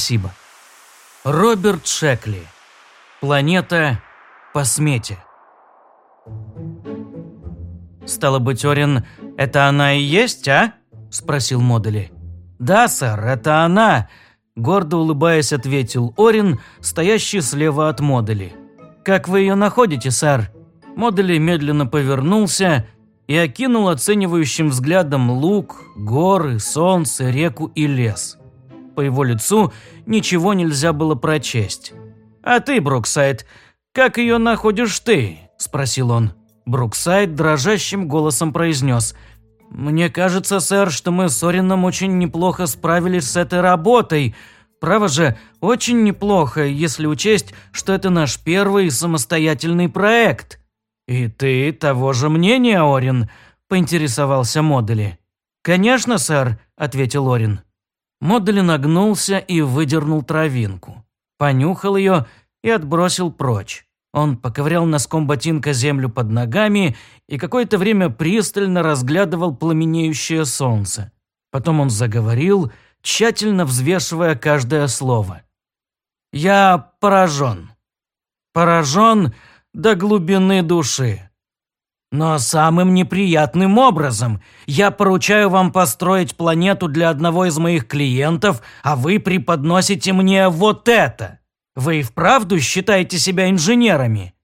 Спасибо. Роберт Шекли. Планета по смете. «Стало быть, Орин, это она и есть, а?» – спросил Модели. «Да, сэр, это она», – гордо улыбаясь, ответил Орин, стоящий слева от Модели. «Как вы ее находите, сэр?» Модели медленно повернулся и окинул оценивающим взглядом луг, горы, солнце, реку и лес. По его лицу ничего нельзя было прочесть. «А ты, Бруксайд, как ее находишь ты?» – спросил он. Бруксайд дрожащим голосом произнес. «Мне кажется, сэр, что мы с Орином очень неплохо справились с этой работой. Право же, очень неплохо, если учесть, что это наш первый самостоятельный проект». «И ты того же мнения, Орин?» – поинтересовался Модели. «Конечно, сэр», – ответил Орин. Модели нагнулся и выдернул травинку. Понюхал ее и отбросил прочь. Он поковырял носком ботинка землю под ногами и какое-то время пристально разглядывал пламенеющее солнце. Потом он заговорил, тщательно взвешивая каждое слово. «Я поражен. Поражен до глубины души. Но самым неприятным образом. Я поручаю вам построить планету для одного из моих клиентов, а вы преподносите мне вот это. Вы и вправду считаете себя инженерами?»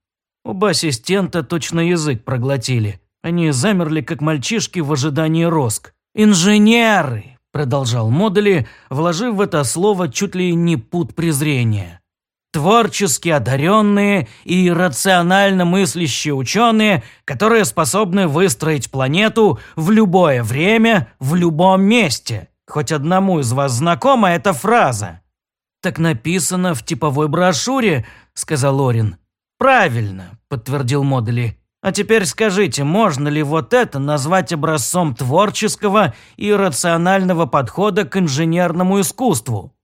Оба ассистента точно язык проглотили. Они замерли, как мальчишки в ожидании роск. «Инженеры!» – продолжал Модули, вложив в это слово чуть ли не пут презрения творчески одаренные и рационально мыслящие ученые, которые способны выстроить планету в любое время, в любом месте. Хоть одному из вас знакома эта фраза? «Так написано в типовой брошюре», – сказал Лорин. «Правильно», – подтвердил Модели. «А теперь скажите, можно ли вот это назвать образцом творческого и рационального подхода к инженерному искусству?»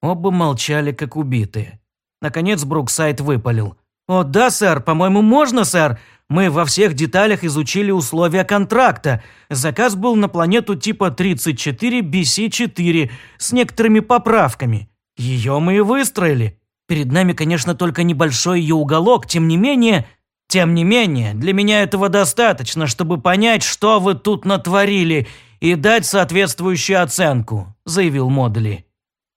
Оба молчали, как убитые. Наконец Бруксайд выпалил. «О, да, сэр, по-моему, можно, сэр. Мы во всех деталях изучили условия контракта. Заказ был на планету типа 34 BC-4 с некоторыми поправками. Ее мы и выстроили. Перед нами, конечно, только небольшой ее уголок, тем не менее... Тем не менее, для меня этого достаточно, чтобы понять, что вы тут натворили, и дать соответствующую оценку», – заявил Модли.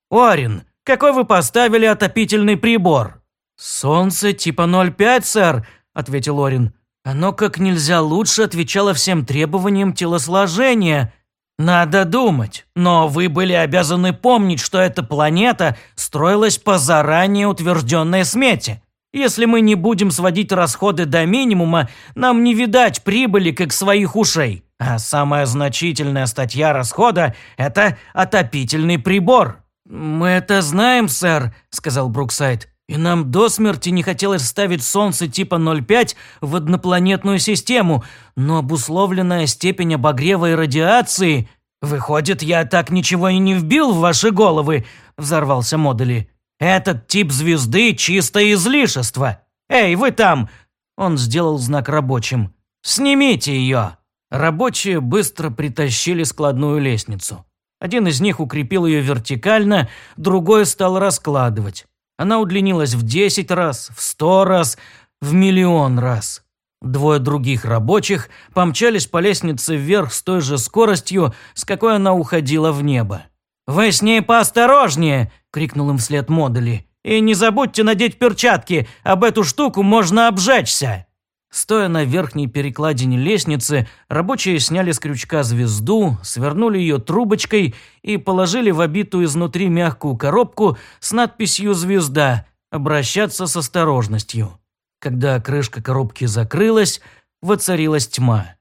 «Орин, какой вы поставили отопительный прибор?» «Солнце типа 0,5, сэр», – ответил Орин. «Оно как нельзя лучше отвечало всем требованиям телосложения. Надо думать, но вы были обязаны помнить, что эта планета строилась по заранее утвержденной смете. Если мы не будем сводить расходы до минимума, нам не видать прибыли, как своих ушей. А самая значительная статья расхода – это отопительный прибор». «Мы это знаем, сэр», – сказал Бруксайд. «И нам до смерти не хотелось ставить Солнце типа 0,5 в однопланетную систему, но обусловленная степень обогрева и радиации...» «Выходит, я так ничего и не вбил в ваши головы», – взорвался Модели. «Этот тип звезды – чистое излишество. Эй, вы там!» Он сделал знак рабочим. «Снимите ее!» Рабочие быстро притащили складную лестницу. Один из них укрепил ее вертикально, другой стал раскладывать. Она удлинилась в 10 раз, в 100 раз, в миллион раз. Двое других рабочих помчались по лестнице вверх с той же скоростью, с какой она уходила в небо. «Вы с ней поосторожнее!» – крикнул им вслед Модели. «И не забудьте надеть перчатки, об эту штуку можно обжечься!» Стоя на верхней перекладине лестницы, рабочие сняли с крючка звезду, свернули ее трубочкой и положили в обитую изнутри мягкую коробку с надписью «Звезда» «Обращаться с осторожностью». Когда крышка коробки закрылась, воцарилась тьма.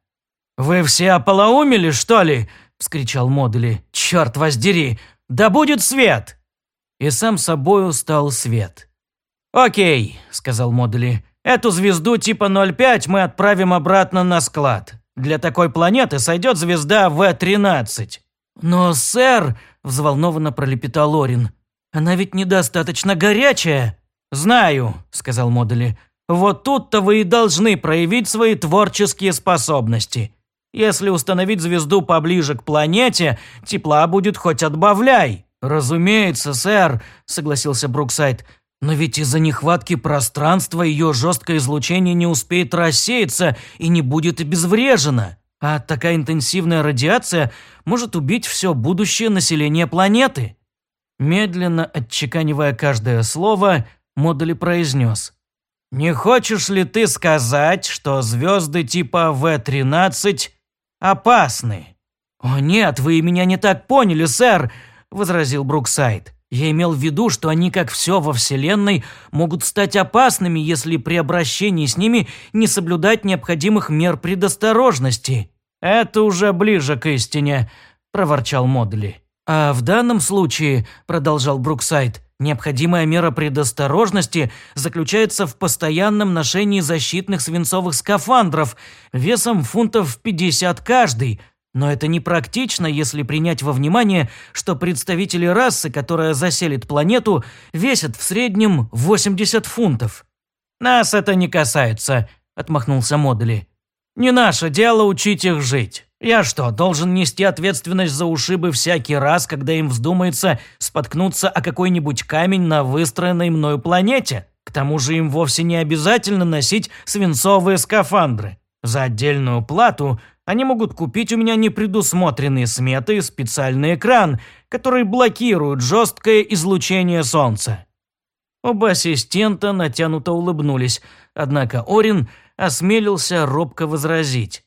«Вы все ополоумели, что ли?» – вскричал Модули. «Черт воздери! Да будет свет!» И сам собою стал свет. «Окей», – сказал Модули. Эту звезду типа 0,5 мы отправим обратно на склад. Для такой планеты сойдет звезда В-13». «Но, сэр», – взволнованно пролепетал Лорин, – «она ведь недостаточно горячая». «Знаю», – сказал Модули. «Вот тут-то вы и должны проявить свои творческие способности. Если установить звезду поближе к планете, тепла будет хоть отбавляй. «Разумеется, сэр», – согласился Бруксайд. «Но ведь из-за нехватки пространства ее жесткое излучение не успеет рассеяться и не будет обезврежено. А такая интенсивная радиация может убить все будущее население планеты». Медленно отчеканивая каждое слово, Модли произнес. «Не хочешь ли ты сказать, что звезды типа В-13 опасны?» «О нет, вы меня не так поняли, сэр», – возразил Бруксайд. «Я имел в виду, что они, как все во Вселенной, могут стать опасными, если при обращении с ними не соблюдать необходимых мер предосторожности». «Это уже ближе к истине», – проворчал Модли. «А в данном случае», – продолжал Бруксайд, Необходимая мера предосторожности заключается в постоянном ношении защитных свинцовых скафандров весом фунтов 50 каждый, но это непрактично, если принять во внимание, что представители расы, которая заселит планету, весят в среднем 80 фунтов. «Нас это не касается», – отмахнулся Модули. «Не наше дело учить их жить». Я что, должен нести ответственность за ушибы всякий раз, когда им вздумается споткнуться о какой-нибудь камень на выстроенной мною планете? К тому же им вовсе не обязательно носить свинцовые скафандры. За отдельную плату они могут купить у меня непредусмотренные сметы и специальный экран, который блокирует жесткое излучение Солнца. Оба ассистента натянуто улыбнулись, однако Орин осмелился робко возразить.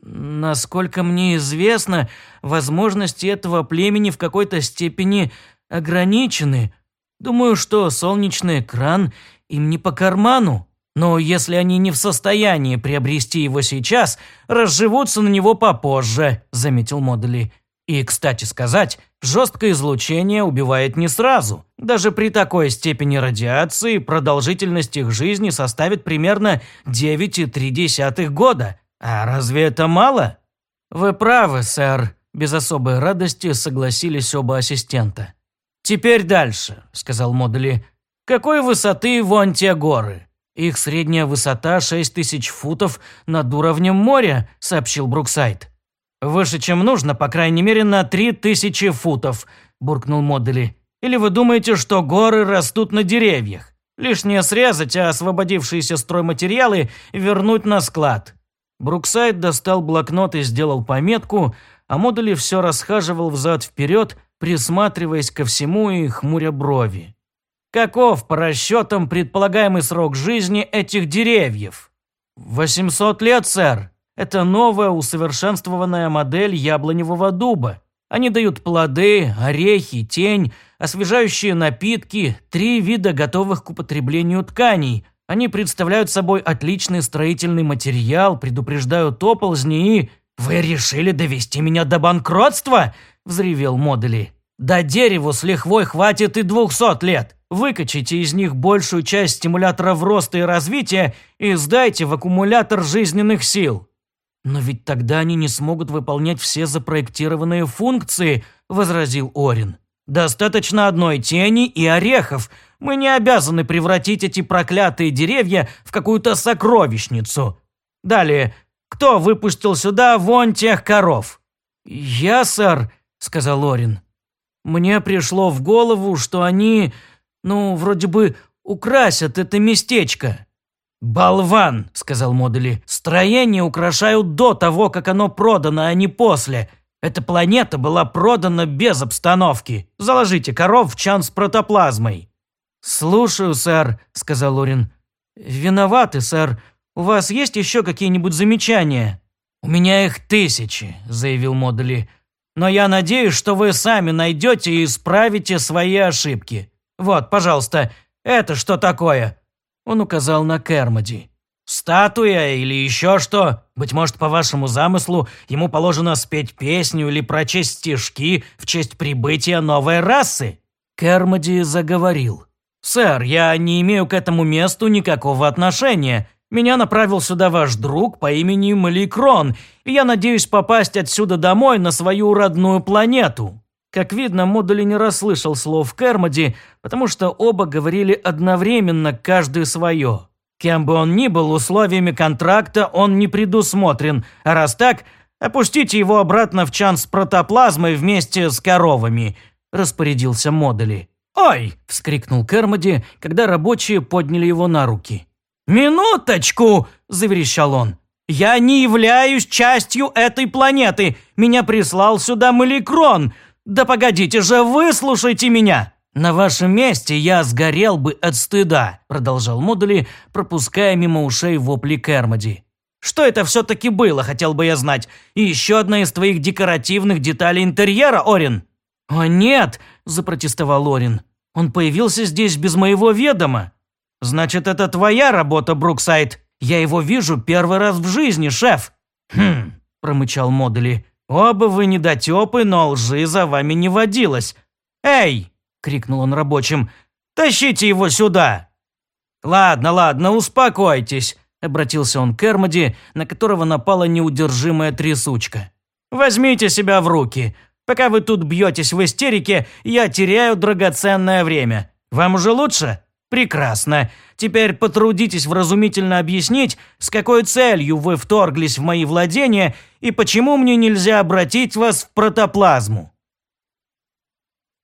Насколько мне известно, возможности этого племени в какой-то степени ограничены. Думаю, что солнечный экран им не по карману. Но если они не в состоянии приобрести его сейчас, разживутся на него попозже», – заметил Модели. И, кстати сказать, жесткое излучение убивает не сразу. Даже при такой степени радиации продолжительность их жизни составит примерно 9,3 года – «А разве это мало?» «Вы правы, сэр», – без особой радости согласились оба ассистента. «Теперь дальше», – сказал Модли. «Какой высоты вон те горы?» «Их средняя высота 6 тысяч футов над уровнем моря», – сообщил Бруксайд. «Выше, чем нужно, по крайней мере, на 3 тысячи футов», – буркнул Модли. «Или вы думаете, что горы растут на деревьях? Лишнее срезать, а освободившиеся стройматериалы вернуть на склад. Бруксайд достал блокнот и сделал пометку, а Модули все расхаживал взад-вперед, присматриваясь ко всему и хмуря брови. «Каков, по расчетам, предполагаемый срок жизни этих деревьев?» «800 лет, сэр. Это новая усовершенствованная модель яблоневого дуба. Они дают плоды, орехи, тень, освежающие напитки, три вида готовых к употреблению тканей – они представляют собой отличный строительный материал, предупреждают оползни и... «Вы решили довести меня до банкротства?» – взревел Модели. «Да дереву с лихвой хватит и двухсот лет. Выкачите из них большую часть стимуляторов роста и развития и сдайте в аккумулятор жизненных сил». «Но ведь тогда они не смогут выполнять все запроектированные функции», – возразил Орин. «Достаточно одной тени и орехов – мы не обязаны превратить эти проклятые деревья в какую-то сокровищницу. Далее, кто выпустил сюда вон тех коров?» «Я, сэр», — сказал Лорин. «Мне пришло в голову, что они, ну, вроде бы украсят это местечко». «Болван», — сказал Модули, — «строение украшают до того, как оно продано, а не после. Эта планета была продана без обстановки. Заложите коров в чан с протоплазмой». «Слушаю, сэр», – сказал Лорин. «Виноваты, сэр. У вас есть еще какие-нибудь замечания?» «У меня их тысячи», – заявил Модули. «Но я надеюсь, что вы сами найдете и исправите свои ошибки. Вот, пожалуйста, это что такое?» Он указал на Кермоди. «Статуя или еще что? Быть может, по вашему замыслу, ему положено спеть песню или прочесть стишки в честь прибытия новой расы?» Кермоди заговорил. «Сэр, я не имею к этому месту никакого отношения. Меня направил сюда ваш друг по имени Маликрон, и я надеюсь попасть отсюда домой на свою родную планету». Как видно, Модули не расслышал слов Кермоди, потому что оба говорили одновременно, каждый свое. Кем бы он ни был, условиями контракта он не предусмотрен, а раз так, опустите его обратно в чан с протоплазмой вместе с коровами. распорядился Модели. «Ой!» – вскрикнул Кермоди, когда рабочие подняли его на руки. «Минуточку!» – заверещал он. «Я не являюсь частью этой планеты. Меня прислал сюда Маликрон. Да погодите же, выслушайте меня!» «На вашем месте я сгорел бы от стыда», – продолжал Модули, пропуская мимо ушей вопли Кермоди. «Что это все-таки было, хотел бы я знать? И еще одна из твоих декоративных деталей интерьера, Орин?» «О нет!» – запротестовал Орин. «Он появился здесь без моего ведома». «Значит, это твоя работа, Бруксайд? Я его вижу первый раз в жизни, шеф». «Хм», – промычал Модули. «Оба вы недотепы, но лжи за вами не водилось. Эй!» – крикнул он рабочим. «Тащите его сюда!» «Ладно, ладно, успокойтесь», – обратился он к Эрмоди, на которого напала неудержимая трясучка. «Возьмите себя в руки. Пока вы тут бьетесь в истерике, я теряю драгоценное время. Вам уже лучше? Прекрасно. Теперь потрудитесь вразумительно объяснить, с какой целью вы вторглись в мои владения и почему мне нельзя обратить вас в протоплазму.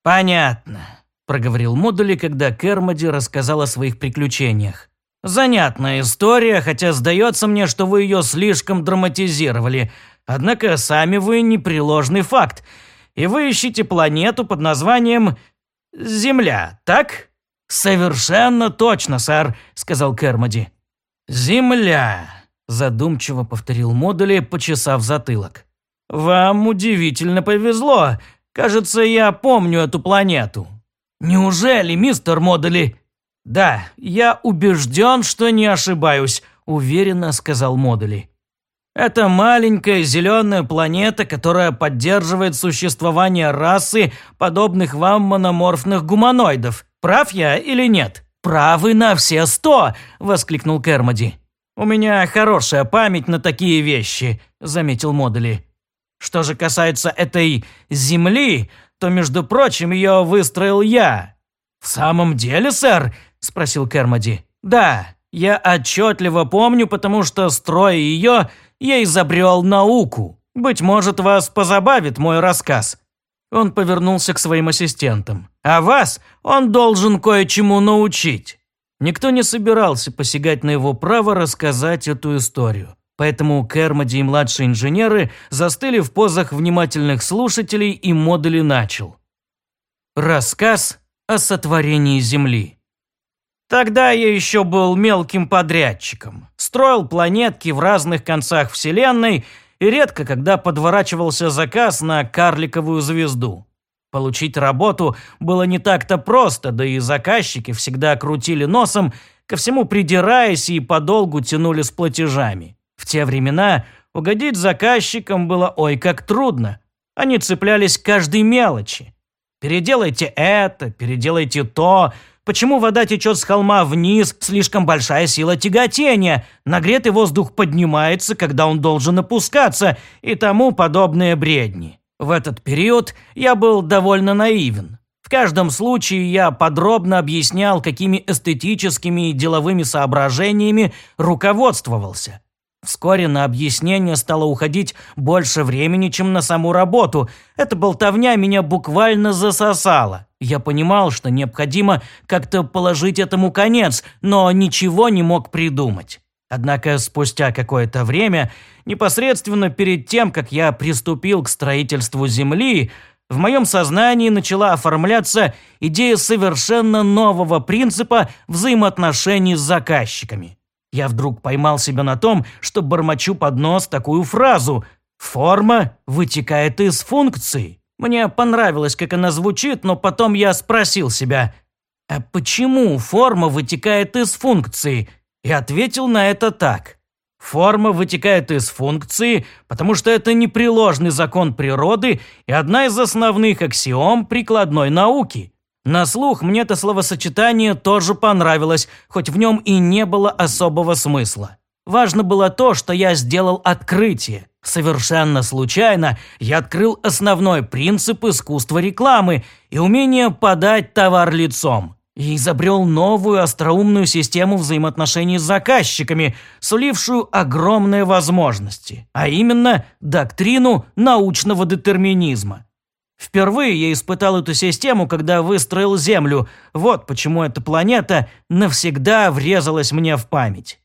Понятно, проговорил Модули, когда Кермоди рассказал о своих приключениях. Занятная история, хотя сдается мне, что вы ее слишком драматизировали. Однако сами вы непреложный факт – и вы ищете планету под названием Земля, так? Совершенно точно, сэр, сказал Кермоди. Земля, задумчиво повторил Модули, почесав затылок. Вам удивительно повезло. Кажется, я помню эту планету. Неужели, мистер Модули? Да, я убежден, что не ошибаюсь, уверенно сказал Модули. Это маленькая зеленая планета, которая поддерживает существование расы, подобных вам мономорфных гуманоидов. Прав я или нет? Правы на все сто!» – воскликнул Кермоди. «У меня хорошая память на такие вещи», – заметил Модули. «Что же касается этой Земли, то, между прочим, ее выстроил я». «В самом деле, сэр?» – спросил Кермоди. «Да, я отчетливо помню, потому что, строя ее, я изобрел науку. Быть может, вас позабавит мой рассказ». Он повернулся к своим ассистентам. «А вас он должен кое-чему научить». Никто не собирался посягать на его право рассказать эту историю. Поэтому Кермоди и младшие инженеры застыли в позах внимательных слушателей, и модули начал. Рассказ о сотворении Земли. Тогда я еще был мелким подрядчиком. Строил планетки в разных концах Вселенной и редко когда подворачивался заказ на карликовую звезду. Получить работу было не так-то просто, да и заказчики всегда крутили носом, ко всему придираясь и подолгу тянули с платежами. В те времена угодить заказчикам было ой как трудно. Они цеплялись к каждой мелочи. Переделайте это, переделайте то – Почему вода течет с холма вниз? Слишком большая сила тяготения. Нагретый воздух поднимается, когда он должен опускаться, и тому подобные бредни. В этот период я был довольно наивен. В каждом случае я подробно объяснял, какими эстетическими и деловыми соображениями руководствовался. Вскоре на объяснение стало уходить больше времени, чем на саму работу. Эта болтовня меня буквально засосала. Я понимал, что необходимо как-то положить этому конец, но ничего не мог придумать. Однако спустя какое-то время, непосредственно перед тем, как я приступил к строительству Земли, в моем сознании начала оформляться идея совершенно нового принципа взаимоотношений с заказчиками. Я вдруг поймал себя на том, что бормочу под нос такую фразу «Форма вытекает из функции». Мне понравилось, как она звучит, но потом я спросил себя «А почему форма вытекает из функции?» И ответил на это так. Форма вытекает из функции, потому что это непреложный закон природы и одна из основных аксиом прикладной науки. На слух мне это словосочетание тоже понравилось, хоть в нем и не было особого смысла. Важно было то, что я сделал открытие. Совершенно случайно я открыл основной принцип искусства рекламы и умение подать товар лицом. И изобрел новую остроумную систему взаимоотношений с заказчиками, сулившую огромные возможности, а именно доктрину научного детерминизма. Впервые я испытал эту систему, когда выстроил Землю. Вот почему эта планета навсегда врезалась мне в память.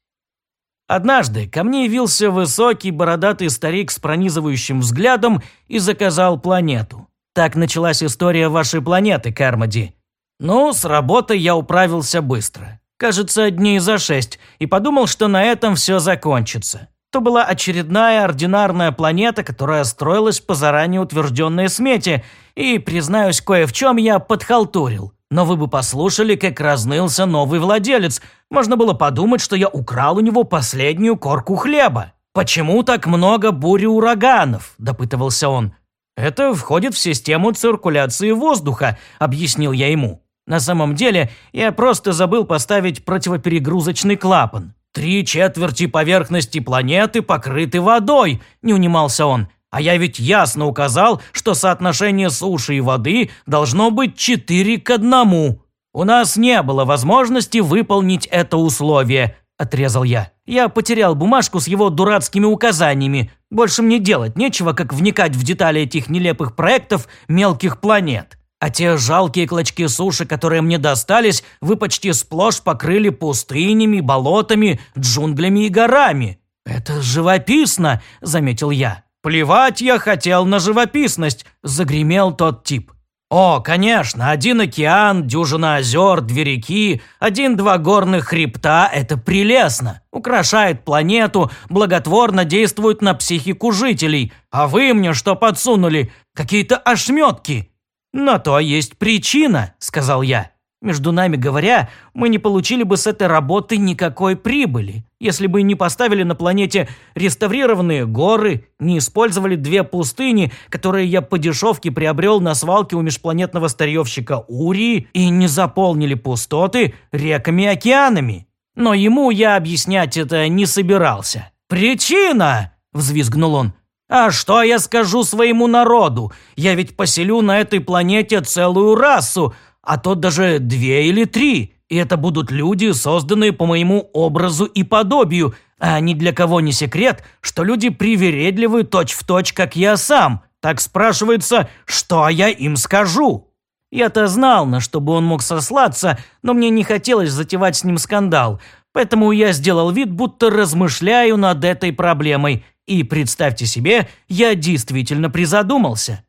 Однажды ко мне явился высокий бородатый старик с пронизывающим взглядом и заказал планету. Так началась история вашей планеты, Кармади. Ну, с работой я управился быстро. Кажется, дней за шесть, и подумал, что на этом все закончится. То была очередная ординарная планета, которая строилась по заранее утвержденной смете, и, признаюсь, кое в чем я подхалтурил. Но вы бы послушали, как разнылся новый владелец. Можно было подумать, что я украл у него последнюю корку хлеба. «Почему так много бури ураганов?» – допытывался он. «Это входит в систему циркуляции воздуха», – объяснил я ему. На самом деле, я просто забыл поставить противоперегрузочный клапан. «Три четверти поверхности планеты покрыты водой», – не унимался он. А я ведь ясно указал, что соотношение суши и воды должно быть 4 к 1. У нас не было возможности выполнить это условие, отрезал я. Я потерял бумажку с его дурацкими указаниями. Больше мне делать нечего, как вникать в детали этих нелепых проектов мелких планет. А те жалкие клочки суши, которые мне достались, вы почти сплошь покрыли пустынями, болотами, джунглями и горами. Это живописно, заметил я. «Плевать я хотел на живописность», – загремел тот тип. «О, конечно, один океан, дюжина озер, две реки, один-два горных хребта – это прелестно. Украшает планету, благотворно действует на психику жителей. А вы мне что подсунули? Какие-то ошметки». «На то есть причина», – сказал я. Между нами говоря, мы не получили бы с этой работы никакой прибыли, если бы не поставили на планете реставрированные горы, не использовали две пустыни, которые я по дешевке приобрел на свалке у межпланетного старьевщика Урии, и не заполнили пустоты реками и океанами. Но ему я объяснять это не собирался. «Причина!» – взвизгнул он. «А что я скажу своему народу? Я ведь поселю на этой планете целую расу, а то даже две или три. И это будут люди, созданные по моему образу и подобию, а ни для кого не секрет, что люди привередливы точь-в-точь, как я сам. Так спрашивается, что я им скажу? Я-то знал, на что бы он мог сослаться, но мне не хотелось затевать с ним скандал, поэтому я сделал вид, будто размышляю над этой проблемой. И представьте себе, я действительно призадумался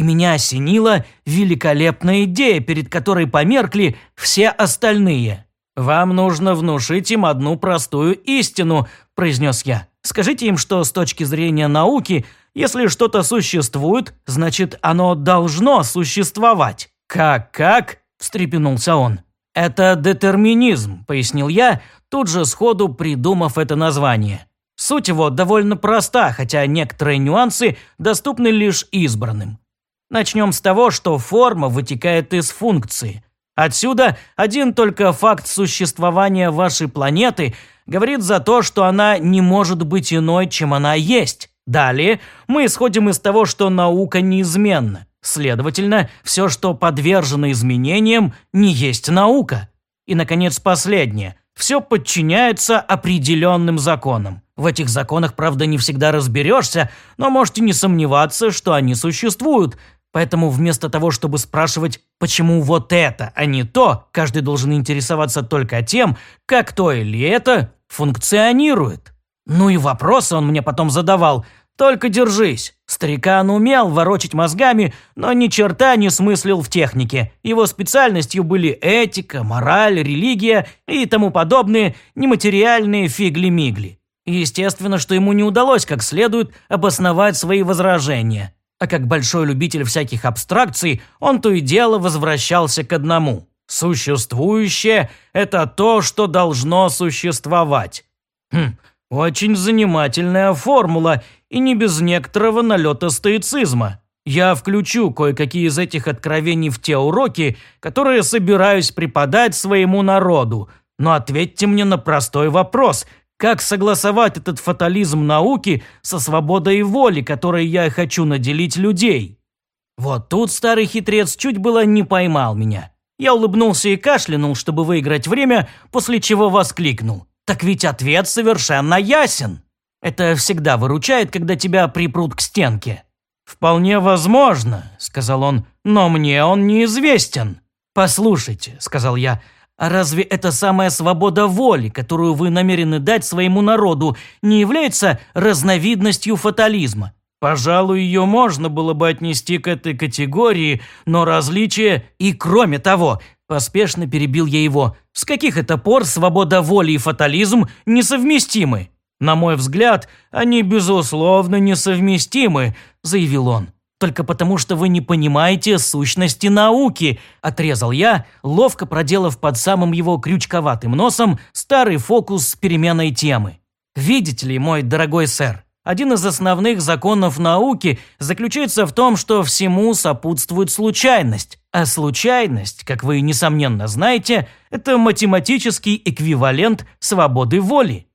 и меня осенила великолепная идея, перед которой померкли все остальные. «Вам нужно внушить им одну простую истину», – произнес я. «Скажите им, что с точки зрения науки, если что-то существует, значит, оно должно существовать». «Как-как?» – встрепенулся он. «Это детерминизм», – пояснил я, тут же сходу придумав это название. Суть его довольно проста, хотя некоторые нюансы доступны лишь избранным. Начнем с того, что форма вытекает из функции. Отсюда один только факт существования вашей планеты говорит за то, что она не может быть иной, чем она есть. Далее мы исходим из того, что наука неизменна. Следовательно, все, что подвержено изменениям, не есть наука. И, наконец, последнее. Все подчиняется определенным законам. В этих законах, правда, не всегда разберешься, но можете не сомневаться, что они существуют, Поэтому вместо того, чтобы спрашивать, почему вот это, а не то, каждый должен интересоваться только тем, как то или это функционирует. Ну и вопросы он мне потом задавал. Только держись. Старикан умел ворочать мозгами, но ни черта не смыслил в технике. Его специальностью были этика, мораль, религия и тому подобные нематериальные фигли-мигли. Естественно, что ему не удалось как следует обосновать свои возражения – а как большой любитель всяких абстракций, он то и дело возвращался к одному. Существующее – это то, что должно существовать. Хм, очень занимательная формула, и не без некоторого налета стоицизма. Я включу кое-какие из этих откровений в те уроки, которые собираюсь преподать своему народу. Но ответьте мне на простой вопрос – как согласовать этот фатализм науки со свободой воли, которой я хочу наделить людей? Вот тут старый хитрец чуть было не поймал меня. Я улыбнулся и кашлянул, чтобы выиграть время, после чего воскликнул. Так ведь ответ совершенно ясен. Это всегда выручает, когда тебя припрут к стенке. «Вполне возможно», – сказал он, – «но мне он неизвестен». «Послушайте», – сказал я, – «а разве эта самая свобода воли, которую вы намерены дать своему народу, не является разновидностью фатализма? Пожалуй, ее можно было бы отнести к этой категории, но различие и кроме того, поспешно перебил я его, с каких это пор свобода воли и фатализм несовместимы? На мой взгляд, они безусловно несовместимы, заявил он. Только потому, что вы не понимаете сущности науки, отрезал я, ловко проделав под самым его крючковатым носом старый фокус с переменой темы. Видите ли, мой дорогой сэр, один из основных законов науки заключается в том, что всему сопутствует случайность. А случайность, как вы несомненно знаете, это математический эквивалент свободы воли.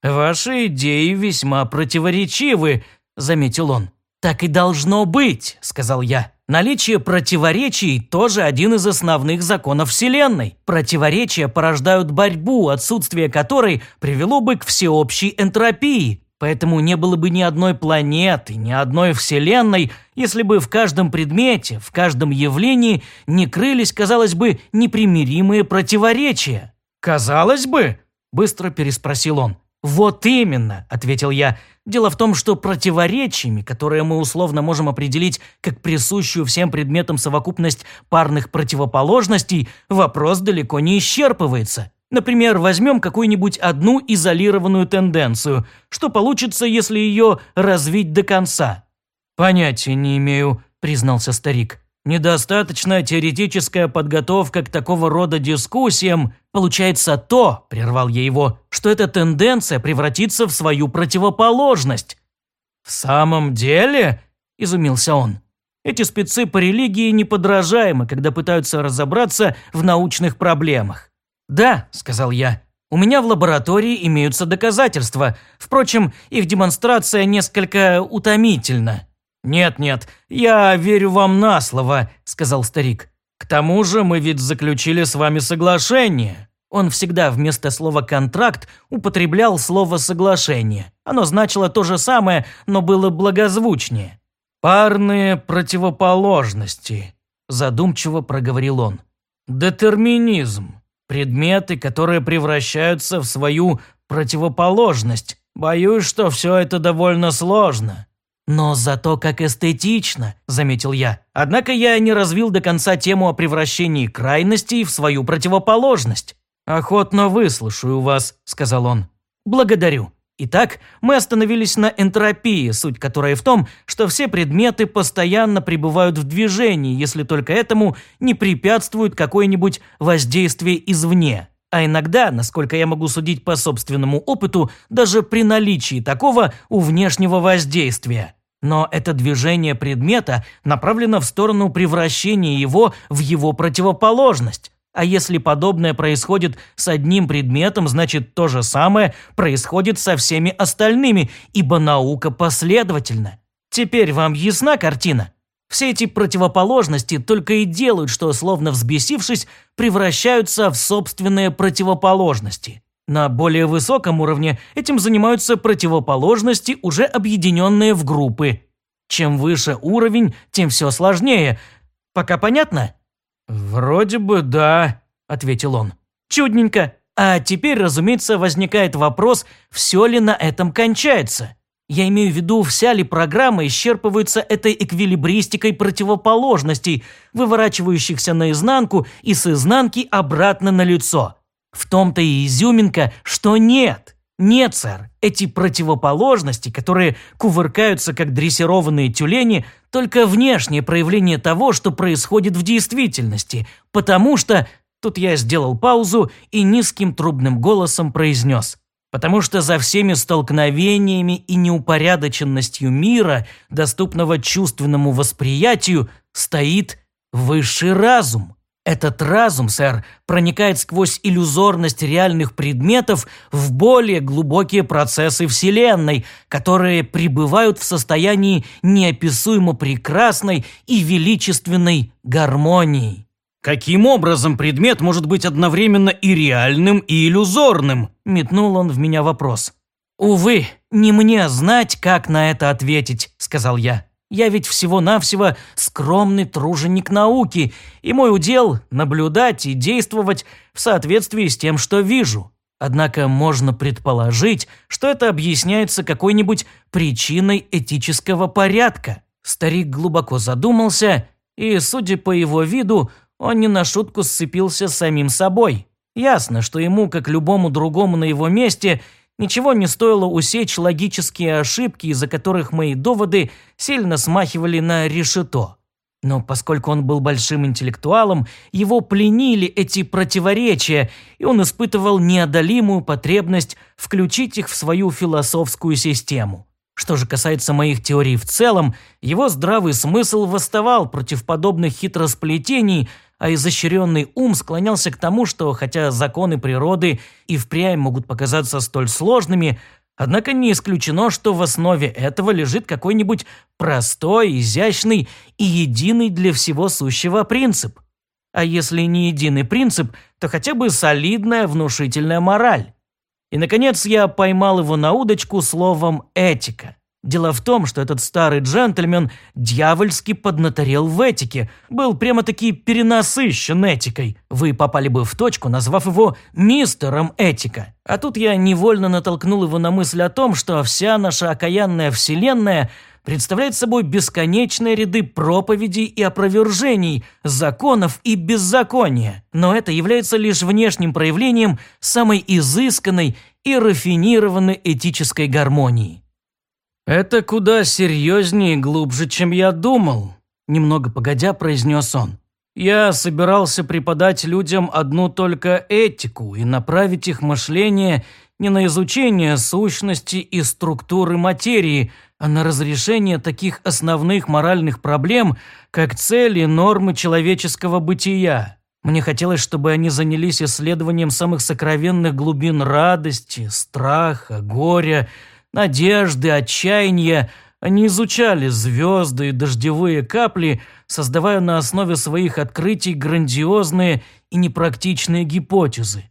«Ваши идеи весьма противоречивы», – заметил он. «Так и должно быть», – сказал я. Наличие противоречий – тоже один из основных законов Вселенной. Противоречия порождают борьбу, отсутствие которой привело бы к всеобщей энтропии. Поэтому не было бы ни одной планеты, ни одной Вселенной, если бы в каждом предмете, в каждом явлении не крылись, казалось бы, непримиримые противоречия. «Казалось бы?» – быстро переспросил он. «Вот именно», – ответил я. «Дело в том, что противоречиями, которые мы условно можем определить как присущую всем предметам совокупность парных противоположностей, вопрос далеко не исчерпывается. Например, возьмем какую-нибудь одну изолированную тенденцию. Что получится, если ее развить до конца?» «Понятия не имею», – признался старик. «Недостаточная теоретическая подготовка к такого рода дискуссиям. Получается то, – прервал я его, – что эта тенденция превратится в свою противоположность». «В самом деле?» – изумился он. Эти спецы по религии неподражаемы, когда пытаются разобраться в научных проблемах. «Да», – сказал я, – «у меня в лаборатории имеются доказательства. Впрочем, их демонстрация несколько утомительна». «Нет-нет, я верю вам на слово», – сказал старик. «К тому же мы ведь заключили с вами соглашение». Он всегда вместо слова «контракт» употреблял слово «соглашение». Оно значило то же самое, но было благозвучнее. «Парные противоположности», – задумчиво проговорил он. «Детерминизм. Предметы, которые превращаются в свою противоположность. Боюсь, что все это довольно сложно. Но зато как эстетично, заметил я. Однако я не развил до конца тему о превращении крайностей в свою противоположность. Охотно выслушаю вас, сказал он. Благодарю. Итак, мы остановились на энтропии, суть которой в том, что все предметы постоянно пребывают в движении, если только этому не препятствует какое-нибудь воздействие извне. А иногда, насколько я могу судить по собственному опыту, даже при наличии такого у внешнего воздействия. Но это движение предмета направлено в сторону превращения его в его противоположность. А если подобное происходит с одним предметом, значит то же самое происходит со всеми остальными, ибо наука последовательна. Теперь вам ясна картина? Все эти противоположности только и делают, что, словно взбесившись, превращаются в собственные противоположности. На более высоком уровне этим занимаются противоположности, уже объединенные в группы. Чем выше уровень, тем все сложнее. Пока понятно? «Вроде бы да», – ответил он. «Чудненько. А теперь, разумеется, возникает вопрос, все ли на этом кончается. Я имею в виду, вся ли программа исчерпывается этой эквилибристикой противоположностей, выворачивающихся наизнанку и с изнанки обратно на лицо. В том-то и изюминка, что нет». Нет, сэр, эти противоположности, которые кувыркаются как дрессированные тюлени, только внешнее проявление того, что происходит в действительности, потому что... Тут я сделал паузу и низким трубным голосом произнес. Потому что за всеми столкновениями и неупорядоченностью мира, доступного чувственному восприятию, стоит высший разум. Этот разум, сэр, проникает сквозь иллюзорность реальных предметов в более глубокие процессы Вселенной, которые пребывают в состоянии неописуемо прекрасной и величественной гармонии. «Каким образом предмет может быть одновременно и реальным, и иллюзорным?» – метнул он в меня вопрос. «Увы, не мне знать, как на это ответить», – сказал я. Я ведь всего-навсего скромный труженик науки, и мой удел – наблюдать и действовать в соответствии с тем, что вижу. Однако можно предположить, что это объясняется какой-нибудь причиной этического порядка. Старик глубоко задумался, и, судя по его виду, он не на шутку сцепился с самим собой. Ясно, что ему, как любому другому на его месте, ничего не стоило усечь логические ошибки, из-за которых мои доводы сильно смахивали на решето. Но поскольку он был большим интеллектуалом, его пленили эти противоречия, и он испытывал неодолимую потребность включить их в свою философскую систему. Что же касается моих теорий в целом, его здравый смысл восставал против подобных хитросплетений, а изощренный ум склонялся к тому, что хотя законы природы и впрямь могут показаться столь сложными, Однако не исключено, что в основе этого лежит какой-нибудь простой, изящный и единый для всего сущего принцип. А если не единый принцип, то хотя бы солидная внушительная мораль. И, наконец, я поймал его на удочку словом «этика». Дело в том, что этот старый джентльмен дьявольски поднаторел в этике, был прямо-таки перенасыщен этикой. Вы попали бы в точку, назвав его мистером этика. А тут я невольно натолкнул его на мысль о том, что вся наша окаянная вселенная представляет собой бесконечные ряды проповедей и опровержений, законов и беззакония. Но это является лишь внешним проявлением самой изысканной и рафинированной этической гармонии. «Это куда серьезнее и глубже, чем я думал», – немного погодя произнес он. «Я собирался преподать людям одну только этику и направить их мышление не на изучение сущности и структуры материи, а на разрешение таких основных моральных проблем, как цели, нормы человеческого бытия. Мне хотелось, чтобы они занялись исследованием самых сокровенных глубин радости, страха, горя, надежды, отчаяния, они изучали звезды и дождевые капли, создавая на основе своих открытий грандиозные и непрактичные гипотезы.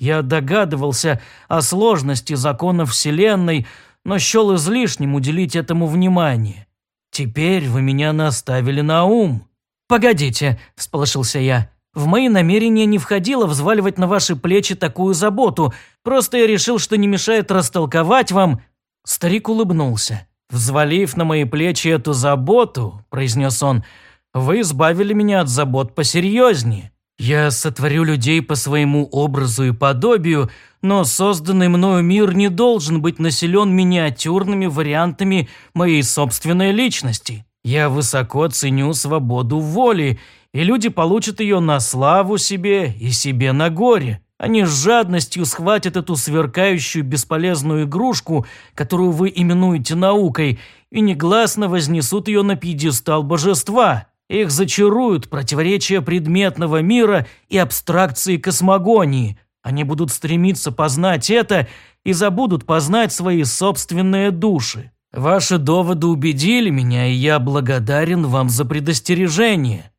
Я догадывался о сложности законов Вселенной, но счел излишним уделить этому внимание. Теперь вы меня наставили на ум. «Погодите», – всполошился я, – «в мои намерения не входило взваливать на ваши плечи такую заботу, просто я решил, что не мешает растолковать вам, Старик улыбнулся. «Взвалив на мои плечи эту заботу», – произнес он, – «вы избавили меня от забот посерьезнее. Я сотворю людей по своему образу и подобию, но созданный мною мир не должен быть населен миниатюрными вариантами моей собственной личности. Я высоко ценю свободу воли, и люди получат ее на славу себе и себе на горе. Они с жадностью схватят эту сверкающую бесполезную игрушку, которую вы именуете наукой, и негласно вознесут ее на пьедестал божества. Их зачаруют противоречия предметного мира и абстракции космогонии. Они будут стремиться познать это и забудут познать свои собственные души. Ваши доводы убедили меня, и я благодарен вам за предостережение.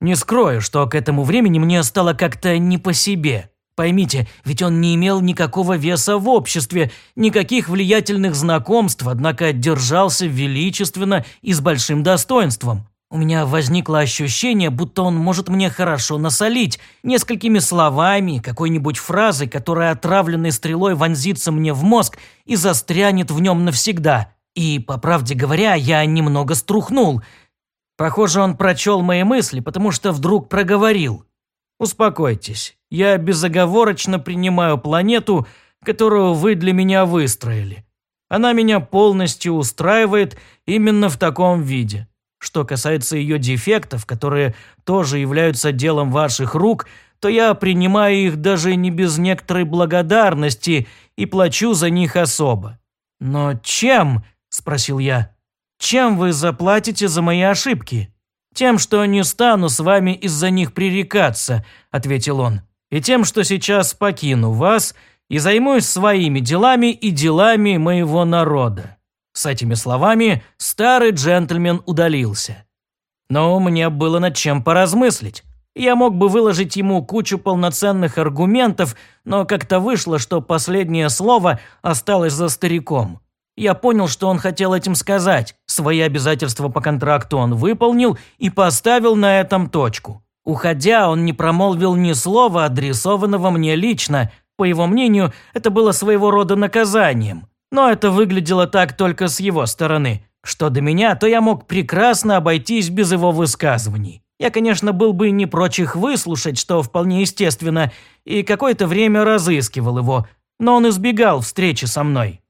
Не скрою, что к этому времени мне стало как-то не по себе. Поймите, ведь он не имел никакого веса в обществе, никаких влиятельных знакомств, однако держался величественно и с большим достоинством. У меня возникло ощущение, будто он может мне хорошо насолить, несколькими словами, какой-нибудь фразой, которая отравленной стрелой вонзится мне в мозг и застрянет в нем навсегда. И, по правде говоря, я немного струхнул. Похоже, он прочел мои мысли, потому что вдруг проговорил. «Успокойтесь, я безоговорочно принимаю планету, которую вы для меня выстроили. Она меня полностью устраивает именно в таком виде. Что касается ее дефектов, которые тоже являются делом ваших рук, то я принимаю их даже не без некоторой благодарности и плачу за них особо. Но чем, спросил я, чем вы заплатите за мои ошибки? Тем, что не стану с вами из-за них пререкаться, ответил он и тем, что сейчас покину вас и займусь своими делами и делами моего народа». С этими словами старый джентльмен удалился. Но мне было над чем поразмыслить. Я мог бы выложить ему кучу полноценных аргументов, но как-то вышло, что последнее слово осталось за стариком. Я понял, что он хотел этим сказать. Свои обязательства по контракту он выполнил и поставил на этом точку. Уходя, он не промолвил ни слова, адресованного мне лично. По его мнению, это было своего рода наказанием. Но это выглядело так только с его стороны. Что до меня, то я мог прекрасно обойтись без его высказываний. Я, конечно, был бы не прочь их выслушать, что вполне естественно, и какое-то время разыскивал его, но он избегал встречи со мной.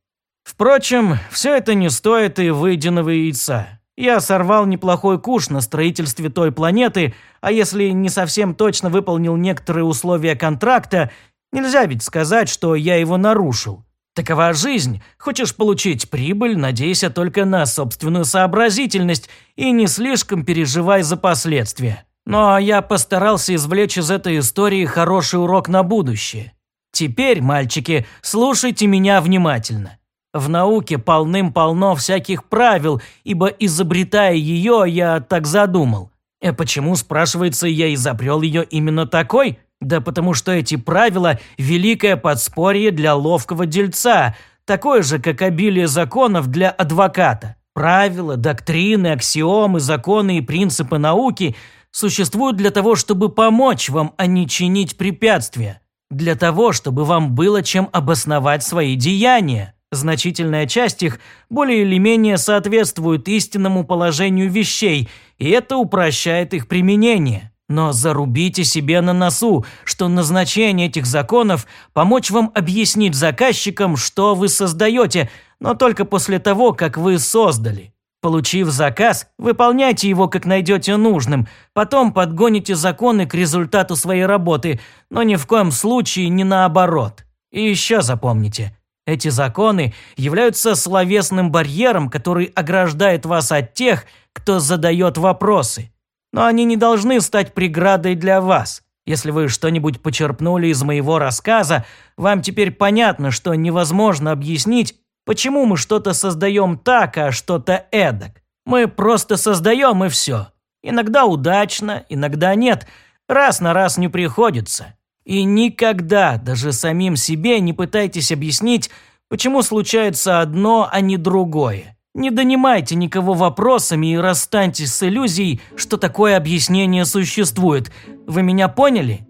Впрочем, все это не стоит и выеденного яйца. Я сорвал неплохой куш на строительстве той планеты, а если не совсем точно выполнил некоторые условия контракта, нельзя ведь сказать, что я его нарушил. Такова жизнь. Хочешь получить прибыль, надейся только на собственную сообразительность и не слишком переживай за последствия. Но я постарался извлечь из этой истории хороший урок на будущее. Теперь, мальчики, слушайте меня внимательно. В науке полным-полно всяких правил, ибо изобретая ее, я так задумал. Э, почему, спрашивается, я изобрел ее именно такой? Да потому что эти правила – великое подспорье для ловкого дельца, такое же, как обилие законов для адвоката. Правила, доктрины, аксиомы, законы и принципы науки существуют для того, чтобы помочь вам, а не чинить препятствия. Для того, чтобы вам было чем обосновать свои деяния. Значительная часть их более или менее соответствует истинному положению вещей, и это упрощает их применение. Но зарубите себе на носу, что назначение этих законов – помочь вам объяснить заказчикам, что вы создаете, но только после того, как вы создали. Получив заказ, выполняйте его, как найдете нужным, потом подгоните законы к результату своей работы, но ни в коем случае не наоборот. И еще запомните – эти законы являются словесным барьером, который ограждает вас от тех, кто задает вопросы. Но они не должны стать преградой для вас. Если вы что-нибудь почерпнули из моего рассказа, вам теперь понятно, что невозможно объяснить, почему мы что-то создаем так, а что-то эдак. Мы просто создаем и все. Иногда удачно, иногда нет. Раз на раз не приходится. И никогда даже самим себе не пытайтесь объяснить, почему случается одно, а не другое. Не донимайте никого вопросами и расстаньтесь с иллюзией, что такое объяснение существует. Вы меня поняли?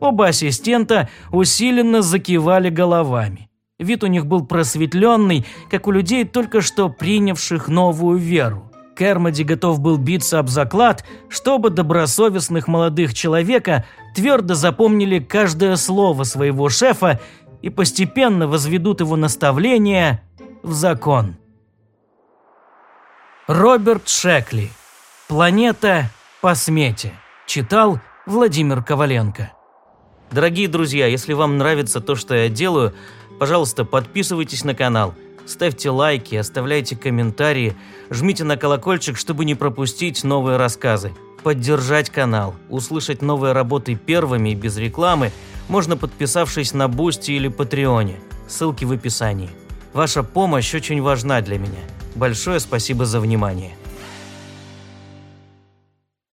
Оба ассистента усиленно закивали головами. Вид у них был просветленный, как у людей, только что принявших новую веру. Кермоди готов был биться об заклад, чтобы добросовестных молодых человека твердо запомнили каждое слово своего шефа и постепенно возведут его наставления в закон. Роберт Шекли. «Планета по смете». Читал Владимир Коваленко. Дорогие друзья, если вам нравится то, что я делаю, пожалуйста, подписывайтесь на канал – Ставьте лайки, оставляйте комментарии, жмите на колокольчик, чтобы не пропустить новые рассказы. Поддержать канал, услышать новые работы первыми и без рекламы можно подписавшись на Boosty или Патреоне. Ссылки в описании. Ваша помощь очень важна для меня. Большое спасибо за внимание.